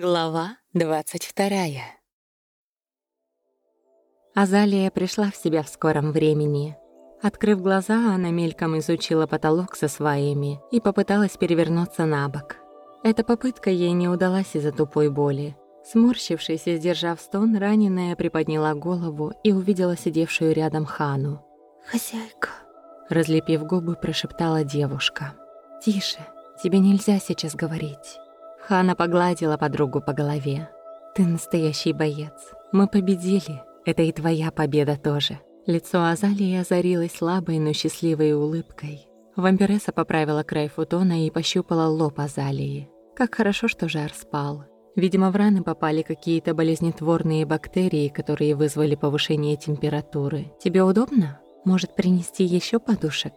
Глава двадцать вторая. Азалия пришла в себя в скором времени. Открыв глаза, она мельком изучила потолок со сваями и попыталась перевернуться на бок. Эта попытка ей не удалась из-за тупой боли. Сморщившись и сдержав стон, раненая приподняла голову и увидела сидевшую рядом Хану. «Хозяйка», — разлепив губы, прошептала девушка. «Тише, тебе нельзя сейчас говорить». Хана погладила подругу по голове. «Ты настоящий боец. Мы победили. Это и твоя победа тоже». Лицо Азалии озарилось слабой, но счастливой улыбкой. Вампиресса поправила край футона и пощупала лоб Азалии. Как хорошо, что жар спал. Видимо, в раны попали какие-то болезнетворные бактерии, которые вызвали повышение температуры. «Тебе удобно? Может, принести еще подушек?»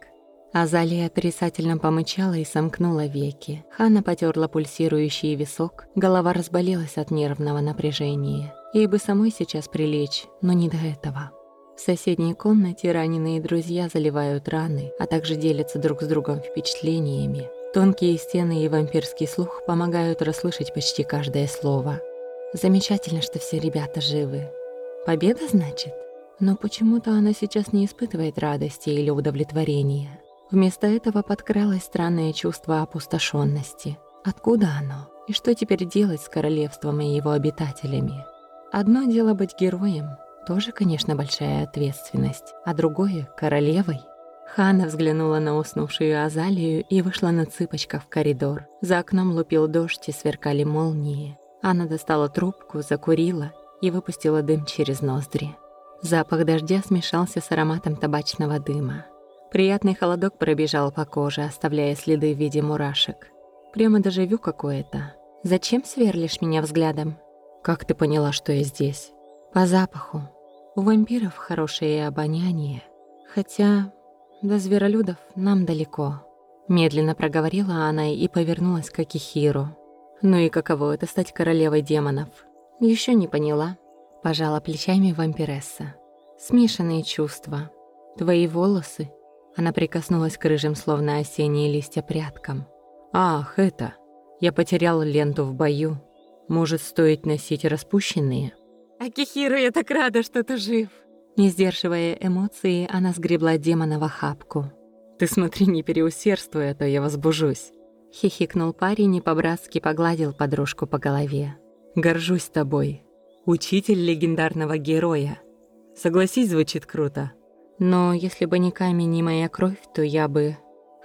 Азалия отрицательно помычала и сомкнула веки. Хана потерла пульсирующий висок, голова разболелась от нервного напряжения. Ей бы самой сейчас прилечь, но не до этого. В соседней комнате раненые друзья заливают раны, а также делятся друг с другом впечатлениями. Тонкие стены и вампирский слух помогают расслышать почти каждое слово. Замечательно, что все ребята живы. Победа, значит? Но почему-то она сейчас не испытывает радости или удовлетворения. Вместо этого подкралось странное чувство опустошенности. Откуда оно? И что теперь делать с королевством и его обитателями? Одно дело быть героем, тоже, конечно, большая ответственность, а другое — королевой. Хана взглянула на уснувшую Азалию и вышла на цыпочках в коридор. За окном лупил дождь и сверкали молнии. Она достала трубку, закурила и выпустила дым через ноздри. Запах дождя смешался с ароматом табачного дыма. Приятный холодок пробежал по коже, оставляя следы в виде мурашек. Прямо дежавю какое-то. Зачем сверлишь меня взглядом? Как ты поняла, что я здесь? По запаху. У вампиров хорошее обоняние. Хотя до зверолюдов нам далеко. Медленно проговорила она и повернулась к Акихиру. Ну и каково это стать королевой демонов? Еще не поняла. Пожала плечами вампиресса. Смешанные чувства. Твои волосы она прикоснулась к рыжим, словно осенние листья, прядкам. «Ах, это! Я потеряла ленту в бою. Может, стоит носить распущенные?» «Акихиру, я так рада, что ты жив!» Не сдерживая эмоции, она сгребла демона в охапку. «Ты смотри, не переусердствуй, а то я возбужусь!» Хихикнул парень и по-братски погладил подружку по голове. «Горжусь тобой. Учитель легендарного героя. Согласись, звучит круто. Но если бы не камень и моя кровь, то я бы...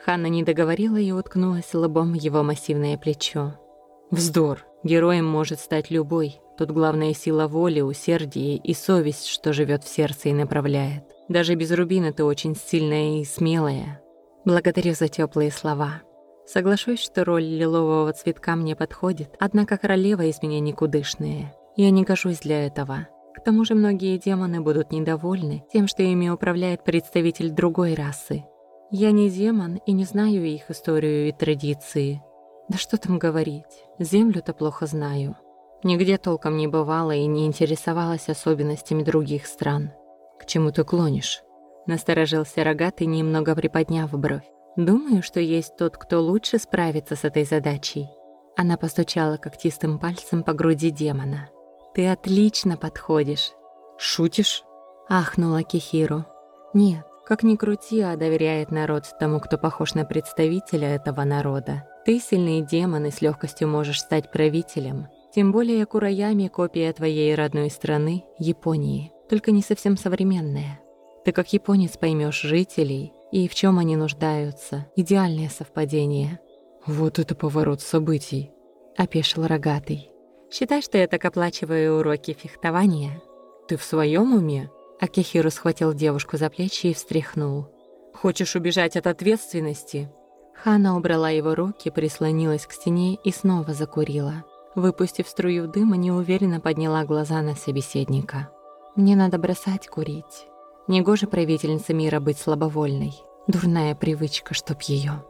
Ханна не договорила и уткнулась лбом в его массивное плечо. Вздор. Героем может стать любой. Тут главная сила воли, усердие и совесть, что живет в сердце и направляет. Даже без рубина ты очень сильная и смелая. Благодарю за теплые слова. Соглашусь, что роль лилового цветка мне подходит, однако королева из меня никудышная. Я не гожусь для этого. К тому же многие демоны будут недовольны тем, что ими управляет представитель другой расы. Я не демон и не знаю их историю и традиции. Да что там говорить, землю-то плохо знаю. Нигде толком не бывала и не интересовалась особенностями других стран. К чему ты клонишь? Насторожился рогатый, немного приподняв бровь. Думаю, что есть тот, кто лучше справится с этой задачей. Она постучала когтистым пальцем по груди демона. «Ты отлично подходишь». «Шутишь?» — ахнула Кихиру. «Нет, как ни крути, а доверяет народ тому, кто похож на представителя этого народа. Ты сильный демон и с легкостью можешь стать правителем. Тем более Кураями — копия твоей родной страны, Японии, только не совсем современная. Ты как японец поймешь жителей и в чем они нуждаются. Идеальное совпадение». «Вот это поворот событий», — опешил рогатый. Считай, что я так оплачиваю уроки фехтования. Ты в своем уме? Акихиру схватил девушку за плечи и встряхнул. Хочешь убежать от ответственности? Хана убрала его руки, прислонилась к стене и снова закурила. Выпустив струю дыма, неуверенно подняла глаза на собеседника. «Мне надо бросать курить. Негоже правительница мира быть слабовольной. Дурная привычка, чтоб ее.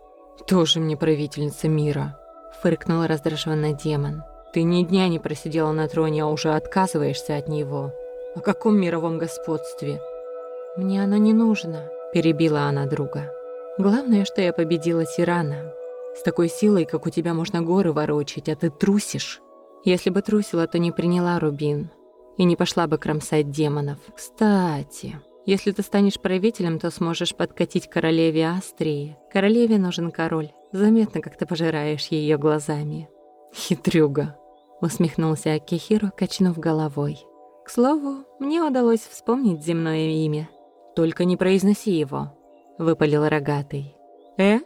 «Тоже мне правительница мира», — фыркнул раздраженно демон. Ты ни дня не просидела на троне, а уже отказываешься от него. О каком мировом господстве? Мне оно не нужно, перебила она друга. Главное, что я победила тирана. С такой силой, как у тебя, можно горы ворочать, а ты трусишь. Если бы трусила, то не приняла рубин и не пошла бы кромсать демонов. Кстати, если ты станешь правителем, то сможешь подкатить королеве Астрии. Королеве нужен король. Заметно, как ты пожираешь ее глазами. Хитрюга, усмехнулся Акихиро, качнув головой. К слову, мне удалось вспомнить земное имя. Только не произноси его, выпалил рогатый. Э?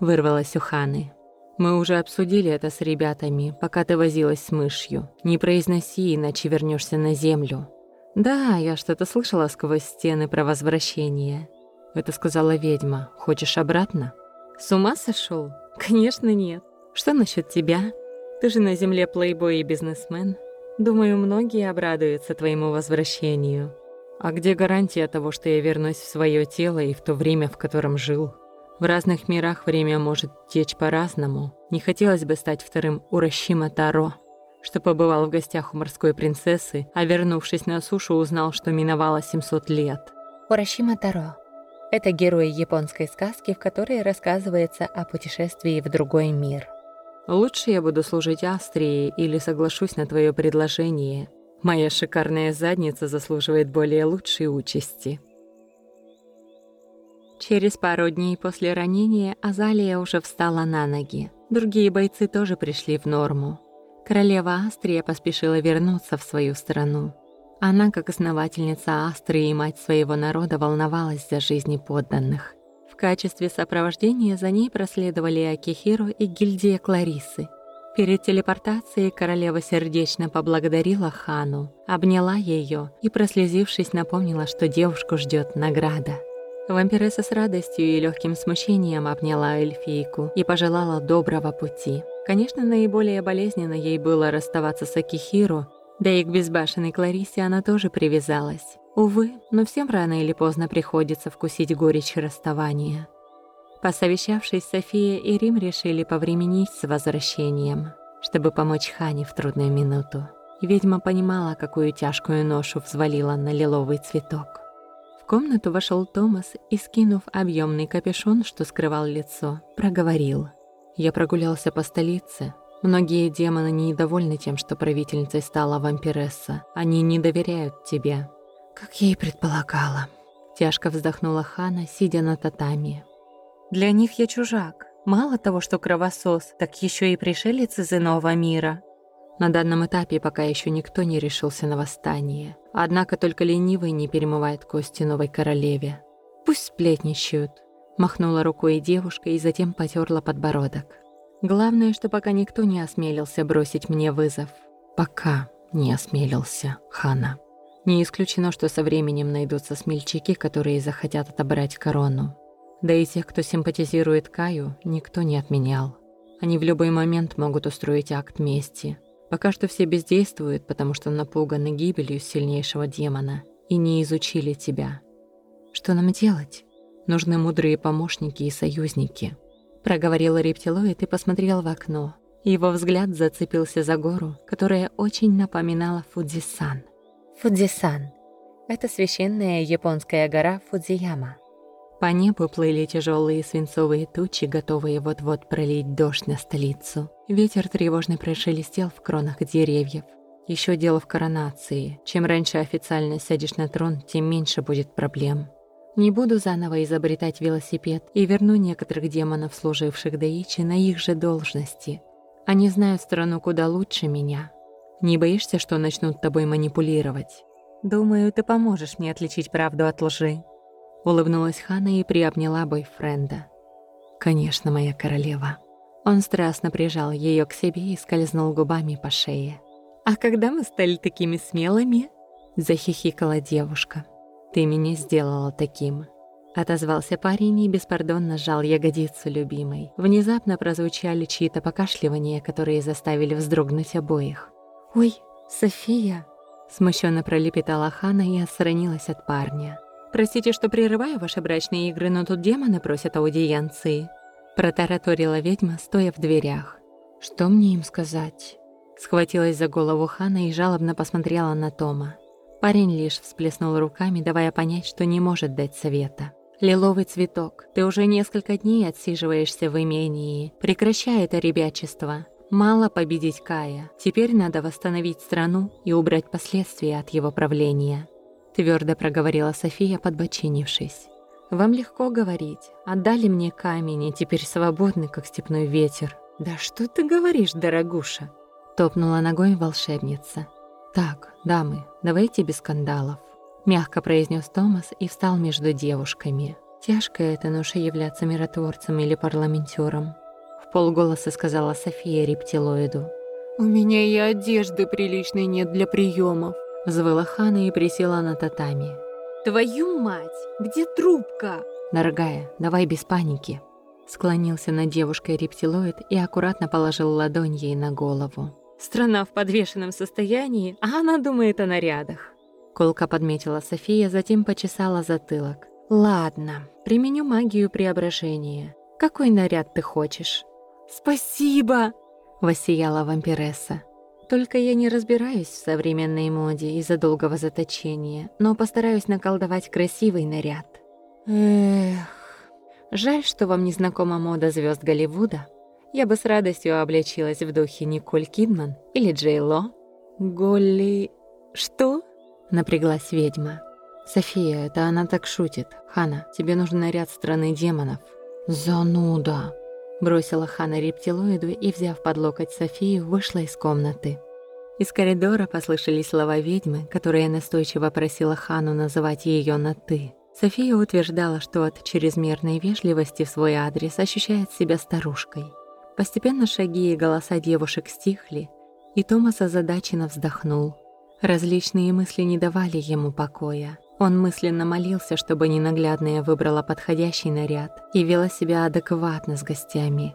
вырвалось у Ханы. Мы уже обсудили это с ребятами, пока ты возилась с мышью. Не произноси, иначе вернешься на землю. Да, я что-то слышала сквозь стены про возвращение. Это сказала ведьма. Хочешь обратно? С ума сошел? Конечно, нет. Что насчет тебя? Ты же на земле плейбой и бизнесмен. Думаю, многие обрадуются твоему возвращению. А где гарантия того, что я вернусь в свое тело и в то время, в котором жил? В разных мирах время может течь по-разному. Не хотелось бы стать вторым Уращима Таро, что побывал в гостях у морской принцессы, а вернувшись на сушу, узнал, что миновало 700 лет. Уращима Таро – это герой японской сказки, в которой рассказывается о путешествии в другой мир. Лучше я буду служить Австрии или соглашусь на твое предложение. Моя шикарная задница заслуживает более лучшей участи. Через пару дней после ранения Азалия уже встала на ноги. Другие бойцы тоже пришли в норму. Королева Астрия поспешила вернуться в свою страну. Она, как основательница Астрии и мать своего народа, волновалась за жизни подданных. В качестве сопровождения за ней проследовали Акихиро и гильдия Кларисы. Перед телепортацией королева сердечно поблагодарила Хану, обняла ее и, прослезившись, напомнила, что девушку ждет награда. Вампиресса с радостью и легким смущением обняла эльфийку и пожелала доброго пути. Конечно, наиболее болезненно ей было расставаться с Акихиро, да и к безбашенной Кларисе она тоже привязалась. Увы, но всем рано или поздно приходится вкусить горечь расставания. Посовещавшись, София и Рим решили повременить с возвращением, чтобы помочь Хане в трудную минуту. Ведьма понимала, какую тяжкую ношу взвалила на лиловый цветок. В комнату вошел Томас и, скинув объемный капюшон, что скрывал лицо, проговорил. «Я прогулялся по столице. Многие демоны недовольны тем, что правительницей стала вампиресса. Они не доверяют тебе». «Как я и предполагала», — тяжко вздохнула Хана, сидя на татами. «Для них я чужак. Мало того, что кровосос, так еще и пришелец из иного мира. На данном этапе пока еще никто не решился на восстание. Однако только ленивый не перемывает кости новой королеве. Пусть сплетничают. Махнула рукой девушка и затем потерла подбородок. Главное, что пока никто не осмелился бросить мне вызов. Пока не осмелился, Хана. Не исключено, что со временем найдутся смельчаки, которые захотят отобрать корону. Да и тех, кто симпатизирует Каю, никто не отменял. Они в любой момент могут устроить акт мести – Пока что все бездействуют, потому что напуганы гибелью сильнейшего демона и не изучили тебя. Что нам делать? Нужны мудрые помощники и союзники. Проговорил рептилоид и посмотрел в окно. Его взгляд зацепился за гору, которая очень напоминала Фудзисан. Фудзисан — это священная японская гора Фудзияма. По небу плыли тяжелые свинцовые тучи, готовые вот-вот пролить дождь на столицу. Ветер тревожно прошелестел в кронах деревьев. Еще дело в коронации. Чем раньше официально сядешь на трон, тем меньше будет проблем. Не буду заново изобретать велосипед и верну некоторых демонов, служивших Даичи, на их же должности. Они знают страну куда лучше меня. Не боишься, что начнут тобой манипулировать? Думаю, ты поможешь мне отличить правду от лжи. Улыбнулась Хана и приобняла бойфренда. «Конечно, моя королева». Он страстно прижал ее к себе и скользнул губами по шее. «А когда мы стали такими смелыми?» Захихикала девушка. «Ты меня сделала таким». Отозвался парень и беспардонно сжал ягодицу любимой. Внезапно прозвучали чьи-то покашливания, которые заставили вздрогнуть обоих. «Ой, София!» Смущенно пролепетала Хана и отстранилась от парня. «Простите, что прерываю ваши брачные игры, но тут демоны просят аудиенции», протараторила ведьма, стоя в дверях. «Что мне им сказать?» Схватилась за голову Хана и жалобно посмотрела на Тома. Парень лишь всплеснул руками, давая понять, что не может дать совета. «Лиловый цветок, ты уже несколько дней отсиживаешься в имении. Прекращай это ребячество. Мало победить Кая. Теперь надо восстановить страну и убрать последствия от его правления. Твердо проговорила София, подбочинившись. «Вам легко говорить. Отдали мне камень, и теперь свободны, как степной ветер». «Да что ты говоришь, дорогуша?» Топнула ногой волшебница. «Так, дамы, давайте без скандалов», — мягко произнес Томас и встал между девушками. «Тяжкая эта ноша являться миротворцем или парламентером», — в полголоса сказала София рептилоиду. «У меня и одежды приличной нет для приемов», — взвыла Хана и присела на татами. «Твою мать! Где трубка?» «Дорогая, давай без паники», Склонился над девушкой рептилоид и аккуратно положил ладонь ей на голову. «Страна в подвешенном состоянии, а она думает о нарядах». Колка подметила София, затем почесала затылок. «Ладно, применю магию преображения. Какой наряд ты хочешь?» «Спасибо!» — воссияла вампиресса. «Только я не разбираюсь в современной моде из-за долгого заточения, но постараюсь наколдовать красивый наряд». «Эх...» Жаль, что вам не знакома мода звезд Голливуда. Я бы с радостью облачилась в духе Николь Кидман или Джей Ло. Голли... Что? Напряглась ведьма. София, это она так шутит. Хана, тебе нужен наряд страны демонов. Зануда. Бросила Хана рептилоиду и, взяв под локоть Софию, вышла из комнаты. Из коридора послышались слова ведьмы, которая настойчиво просила Хану называть ее на «ты». София утверждала, что от чрезмерной вежливости в свой адрес ощущает себя старушкой. Постепенно шаги и голоса девушек стихли, и Томас озадаченно вздохнул. Различные мысли не давали ему покоя. Он мысленно молился, чтобы ненаглядная выбрала подходящий наряд и вела себя адекватно с гостями.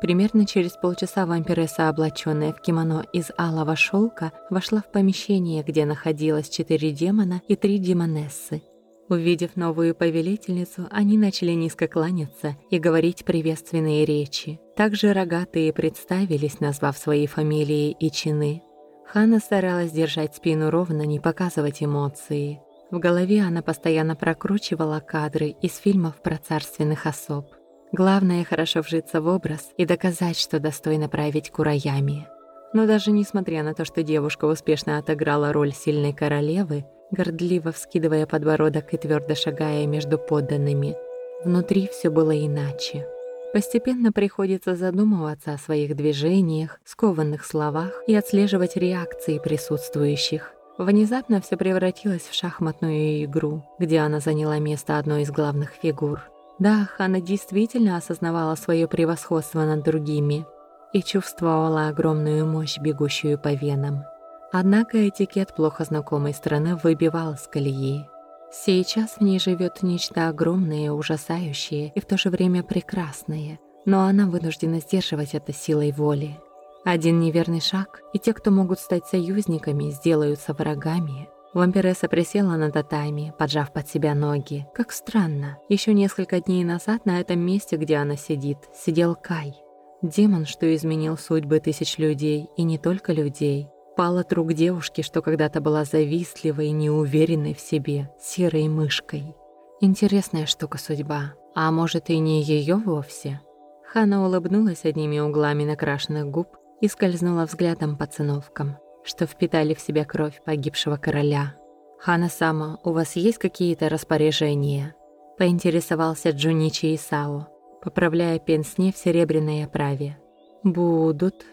Примерно через полчаса вампиресса, облаченная в кимоно из алого шелка, вошла в помещение, где находилось четыре демона и три демонессы. Увидев новую повелительницу, они начали низко кланяться и говорить приветственные речи. Также рогатые представились, назвав свои фамилии и чины. Хана старалась держать спину ровно, не показывать эмоции. В голове она постоянно прокручивала кадры из фильмов про царственных особ. Главное — хорошо вжиться в образ и доказать, что достойно править кураями. Но даже несмотря на то, что девушка успешно отыграла роль сильной королевы, гордливо вскидывая подбородок и твердо шагая между подданными. Внутри все было иначе. Постепенно приходится задумываться о своих движениях, скованных словах и отслеживать реакции присутствующих. Внезапно все превратилось в шахматную игру, где она заняла место одной из главных фигур. Да, Хана действительно осознавала свое превосходство над другими и чувствовала огромную мощь, бегущую по венам. Однако этикет плохо знакомой страны выбивал с колеи. Сейчас в ней живет нечто огромное, ужасающее и в то же время прекрасное, но она вынуждена сдерживать это силой воли. Один неверный шаг, и те, кто могут стать союзниками, сделаются врагами. Вампиресса присела на татами, поджав под себя ноги. Как странно, еще несколько дней назад на этом месте, где она сидит, сидел Кай. Демон, что изменил судьбы тысяч людей, и не только людей пал от рук девушки, что когда-то была завистливой и неуверенной в себе, серой мышкой. Интересная штука судьба, а может и не ее вовсе? Хана улыбнулась одними углами накрашенных губ и скользнула взглядом по циновкам, что впитали в себя кровь погибшего короля. «Хана Сама, у вас есть какие-то распоряжения?» Поинтересовался Джуничи Исао, поправляя пенсне в серебряной оправе. «Будут»,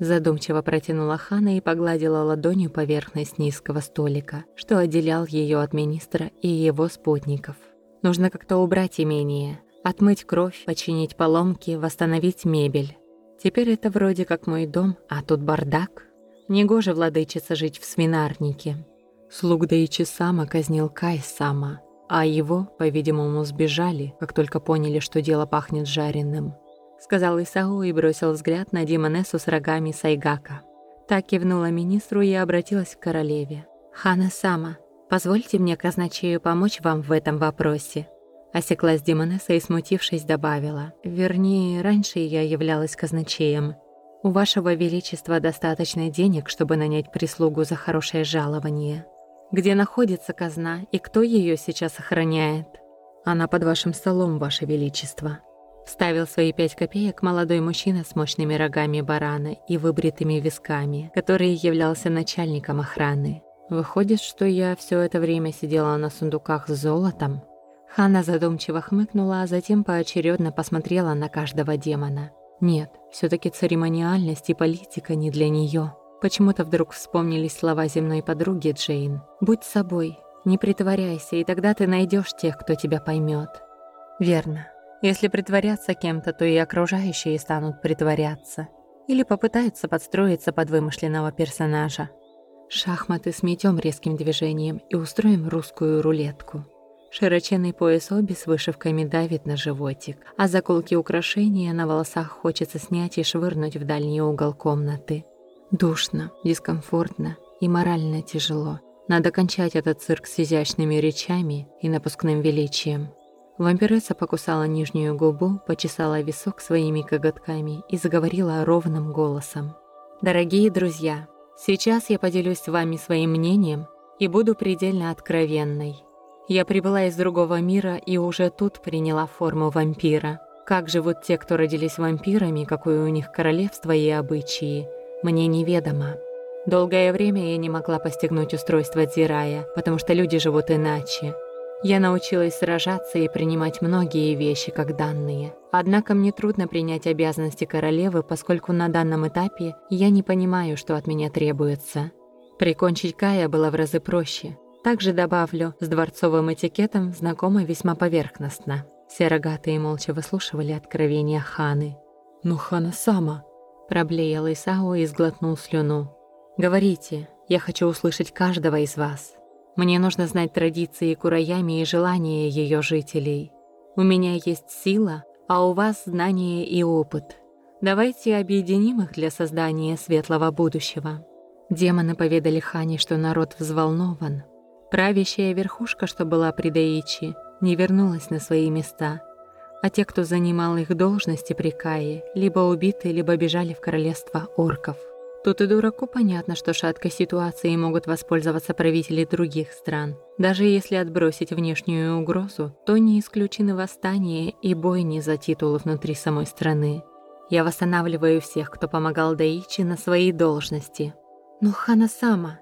Задумчиво протянула Хана и погладила ладонью поверхность низкого столика, что отделял ее от министра и его спутников. Нужно как-то убрать имение, отмыть кровь, починить поломки, восстановить мебель. Теперь это вроде как мой дом, а тут бардак. Негоже владычица жить в свинарнике. Слуг Даичи Сама казнил Кай Сама, а его, по-видимому, сбежали, как только поняли, что дело пахнет жареным сказал Исау и бросил взгляд на Димонесу с рогами Сайгака. Так кивнула министру и обратилась к королеве. «Хана Сама, позвольте мне, казначею, помочь вам в этом вопросе». Осеклась Димонеса и, смутившись, добавила. «Вернее, раньше я являлась казначеем. У вашего величества достаточно денег, чтобы нанять прислугу за хорошее жалование. Где находится казна и кто ее сейчас охраняет? Она под вашим столом, ваше величество». Вставил свои пять копеек молодой мужчина с мощными рогами барана и выбритыми висками, который являлся начальником охраны. Выходит, что я все это время сидела на сундуках с золотом. Хана задумчиво хмыкнула, а затем поочередно посмотрела на каждого демона. Нет, все таки церемониальность и политика не для нее. Почему-то вдруг вспомнились слова земной подруги Джейн. «Будь собой, не притворяйся, и тогда ты найдешь тех, кто тебя поймет. Верно. Если притворяться кем-то, то и окружающие станут притворяться. Или попытаются подстроиться под вымышленного персонажа. Шахматы сметем резким движением и устроим русскую рулетку. Широченный пояс оби с вышивками давит на животик, а заколки украшения на волосах хочется снять и швырнуть в дальний угол комнаты. Душно, дискомфортно и морально тяжело. Надо кончать этот цирк с изящными речами и напускным величием. Вампиресса покусала нижнюю губу, почесала висок своими коготками и заговорила ровным голосом. «Дорогие друзья, сейчас я поделюсь с вами своим мнением и буду предельно откровенной. Я прибыла из другого мира и уже тут приняла форму вампира. Как живут те, кто родились вампирами, какое у них королевство и обычаи, мне неведомо. Долгое время я не могла постигнуть устройство Дзирая, потому что люди живут иначе. Я научилась сражаться и принимать многие вещи как данные. Однако мне трудно принять обязанности королевы, поскольку на данном этапе я не понимаю, что от меня требуется. Прикончить Кая было в разы проще. Также добавлю, с дворцовым этикетом знакома весьма поверхностно. Все рогатые молча выслушивали откровения Ханы. «Ну, Хана сама!» Проблеял Исао и сглотнул слюну. «Говорите, я хочу услышать каждого из вас». Мне нужно знать традиции Кураями и желания ее жителей. У меня есть сила, а у вас знания и опыт. Давайте объединим их для создания светлого будущего. Демоны поведали Хане, что народ взволнован. Правящая верхушка, что была при Даичи, не вернулась на свои места, а те, кто занимал их должности при Кае, либо убиты, либо бежали в королевство орков. Тут и дураку понятно, что шаткой ситуацией могут воспользоваться правители других стран. Даже если отбросить внешнюю угрозу, то не исключены восстания и бойни за титулы внутри самой страны. Я восстанавливаю всех, кто помогал Даичи на своей должности. Но Хана Сама...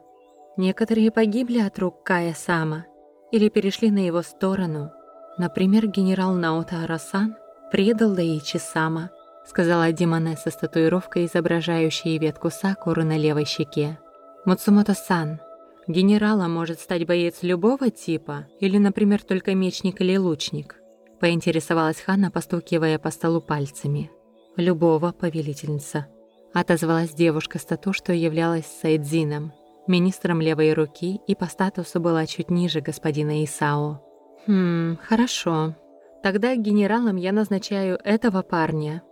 Некоторые погибли от рук Кая Сама или перешли на его сторону. Например, генерал Наота Арасан предал Даичи Сама – сказала Димонесса с татуировкой, изображающей ветку сакуры на левой щеке. «Муцумото-сан, генералом может стать боец любого типа или, например, только мечник или лучник?» поинтересовалась Ханна, постукивая по столу пальцами. «Любого, повелительница», — отозвалась девушка с тату, что являлась Сайдзином, министром левой руки и по статусу была чуть ниже господина Исао. «Хм, хорошо. Тогда генералом я назначаю этого парня,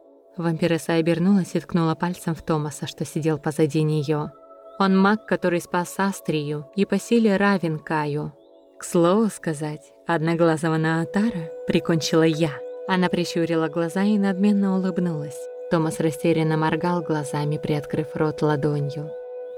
Вампиресса обернулась и ткнула пальцем в Томаса, что сидел позади нее. Он маг, который спас Астрию и по силе равен Каю. К слову сказать, одноглазого Наатара прикончила я. Она прищурила глаза и надменно улыбнулась. Томас растерянно моргал глазами, приоткрыв рот ладонью.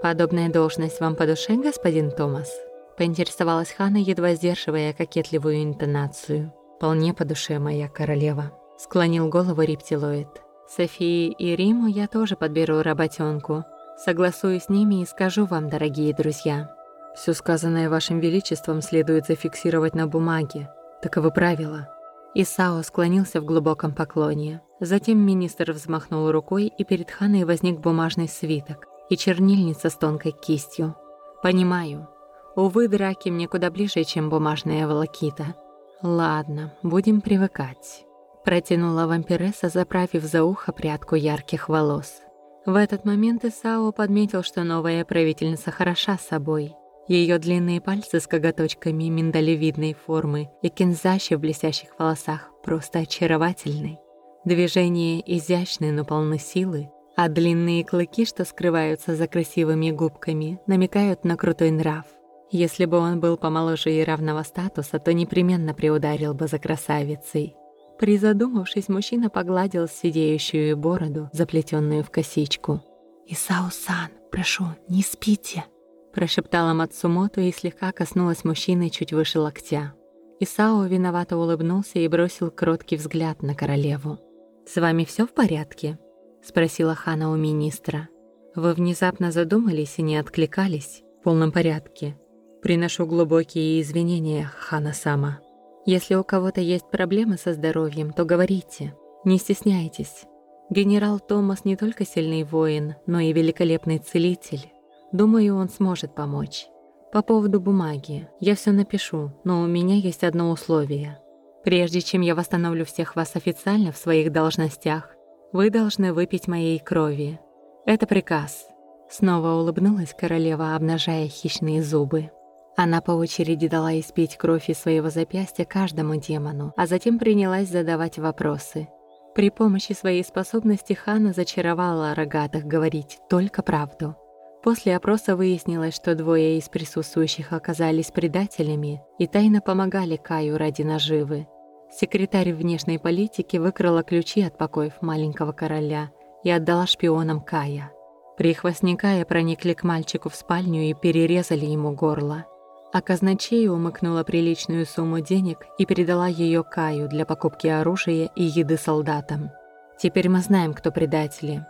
«Подобная должность вам по душе, господин Томас?» Поинтересовалась Хана, едва сдерживая кокетливую интонацию. «Вполне по душе, моя королева», — склонил голову рептилоид. Софии и Риму я тоже подберу работенку. Согласую с ними и скажу вам, дорогие друзья. Все сказанное вашим величеством следует зафиксировать на бумаге. Таковы правила». Исао склонился в глубоком поклоне. Затем министр взмахнул рукой, и перед Ханой возник бумажный свиток и чернильница с тонкой кистью. «Понимаю. Увы, драки мне куда ближе, чем бумажная волокита. Ладно, будем привыкать». Протянула вампиресса, заправив за ухо прядку ярких волос. В этот момент Исао подметил, что новая правительница хороша собой. Ее длинные пальцы с коготочками миндалевидной формы и кинзащи в блестящих волосах просто очаровательны. Движения изящны, но полны силы, а длинные клыки, что скрываются за красивыми губками, намекают на крутой нрав. Если бы он был помоложе и равного статуса, то непременно приударил бы за красавицей. Призадумавшись, мужчина погладил сидеющую бороду, заплетенную в косичку. «Исао-сан, прошу, не спите!» Прошептала Мацумото и слегка коснулась мужчины чуть выше локтя. Исао виновато улыбнулся и бросил кроткий взгляд на королеву. «С вами все в порядке?» — спросила Хана у министра. «Вы внезапно задумались и не откликались?» «В полном порядке. Приношу глубокие извинения, Хана Сама. Если у кого-то есть проблемы со здоровьем, то говорите. Не стесняйтесь. Генерал Томас не только сильный воин, но и великолепный целитель. Думаю, он сможет помочь. По поводу бумаги. Я все напишу, но у меня есть одно условие. Прежде чем я восстановлю всех вас официально в своих должностях, вы должны выпить моей крови. Это приказ. Снова улыбнулась королева, обнажая хищные зубы. Она по очереди дала испить кровь из своего запястья каждому демону, а затем принялась задавать вопросы. При помощи своей способности Хана зачаровала рогатых говорить только правду. После опроса выяснилось, что двое из присутствующих оказались предателями и тайно помогали Каю ради наживы. Секретарь внешней политики выкрала ключи от покоев маленького короля и отдала шпионам Кая. Прихвостни Кая проникли к мальчику в спальню и перерезали ему горло. А казначея умыкнула приличную сумму денег и передала ее Каю для покупки оружия и еды солдатам. Теперь мы знаем, кто предатели.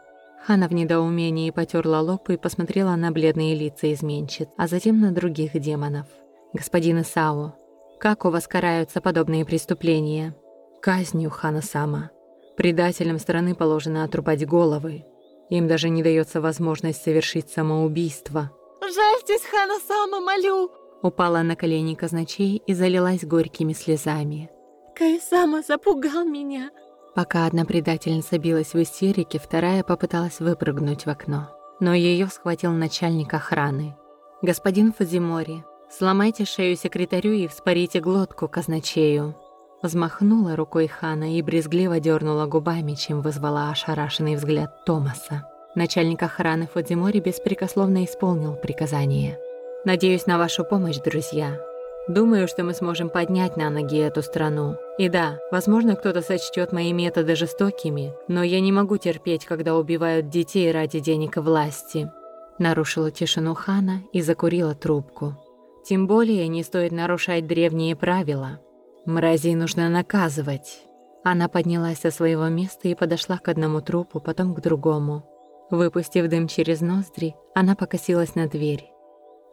Хана в недоумении потерла лоб и посмотрела на бледные лица изменщиц, а затем на других демонов. «Господин Исао, как у вас караются подобные преступления? Казнью Хана Сама. Предателям страны положено отрубать головы. Им даже не дается возможность совершить самоубийство. «Жальтесь, Хана Сама, молю!» Упала на колени казначей и залилась горькими слезами. Кайсама запугал меня. Пока одна предательница билась в истерике, вторая попыталась выпрыгнуть в окно. Но ее схватил начальник охраны. «Господин Фудзимори, Сломайте шею секретарю и вспорите глотку казначею». Взмахнула рукой Хана и брезгливо дернула губами, чем вызвала ошарашенный взгляд Томаса. Начальник охраны Фудзимори беспрекословно исполнил приказание. «Надеюсь на вашу помощь, друзья. Думаю, что мы сможем поднять на ноги эту страну. И да, возможно, кто-то сочтет мои методы жестокими, но я не могу терпеть, когда убивают детей ради денег и власти». Нарушила тишину Хана и закурила трубку. Тем более не стоит нарушать древние правила. Мразей нужно наказывать. Она поднялась со своего места и подошла к одному трупу, потом к другому. Выпустив дым через ноздри, она покосилась на дверь.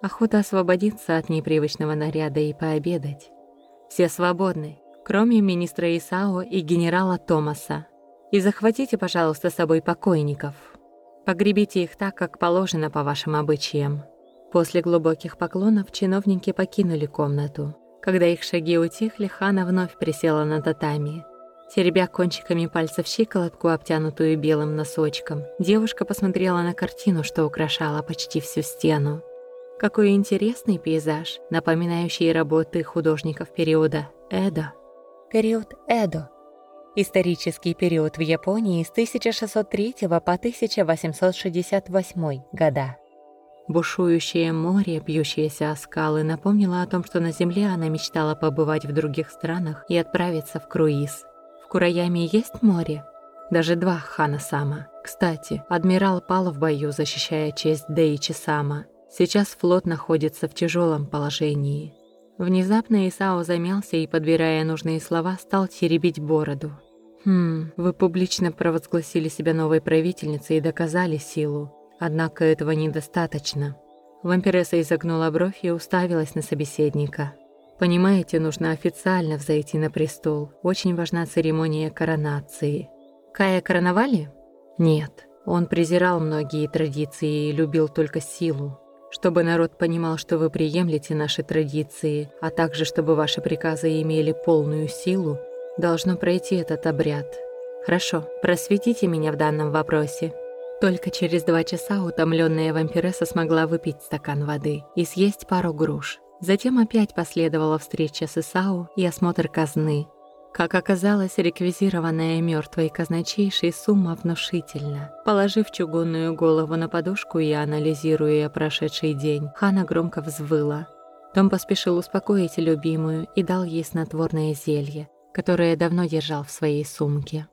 Охота освободиться от непривычного наряда и пообедать. Все свободны, кроме министра Исао и генерала Томаса. И захватите, пожалуйста, с собой покойников. Погребите их так, как положено по вашим обычаям. После глубоких поклонов чиновники покинули комнату. Когда их шаги утихли, Хана вновь присела на татами. Теребя кончиками пальцев щиколотку, обтянутую белым носочком, девушка посмотрела на картину, что украшала почти всю стену. Какой интересный пейзаж, напоминающий работы художников периода Эдо. Период Эдо. Исторический период в Японии с 1603 по 1868 года. Бушующее море, бьющееся о скалы, напомнило о том, что на Земле она мечтала побывать в других странах и отправиться в круиз. В Кураяме есть море? Даже два Хана Сама. Кстати, адмирал пал в бою, защищая честь Дэичи Сама. Сейчас флот находится в тяжелом положении. Внезапно Исао замялся и, подбирая нужные слова, стал теребить бороду. «Хм, вы публично провозгласили себя новой правительницей и доказали силу. Однако этого недостаточно. Вампиресса изогнула бровь и уставилась на собеседника. «Понимаете, нужно официально взойти на престол. Очень важна церемония коронации». «Кая короновали?» «Нет. Он презирал многие традиции и любил только силу. Чтобы народ понимал, что вы приемлете наши традиции, а также чтобы ваши приказы имели полную силу, должно пройти этот обряд. Хорошо, просветите меня в данном вопросе». Только через два часа утомленная вампиресса смогла выпить стакан воды и съесть пару груш. Затем опять последовала встреча с Исау и осмотр казны. Как оказалось, реквизированная мертвой казначейшей сумма внушительна. Положив чугунную голову на подушку и анализируя прошедший день, Хана громко взвыла. Том поспешил успокоить любимую и дал ей снотворное зелье, которое давно держал в своей сумке.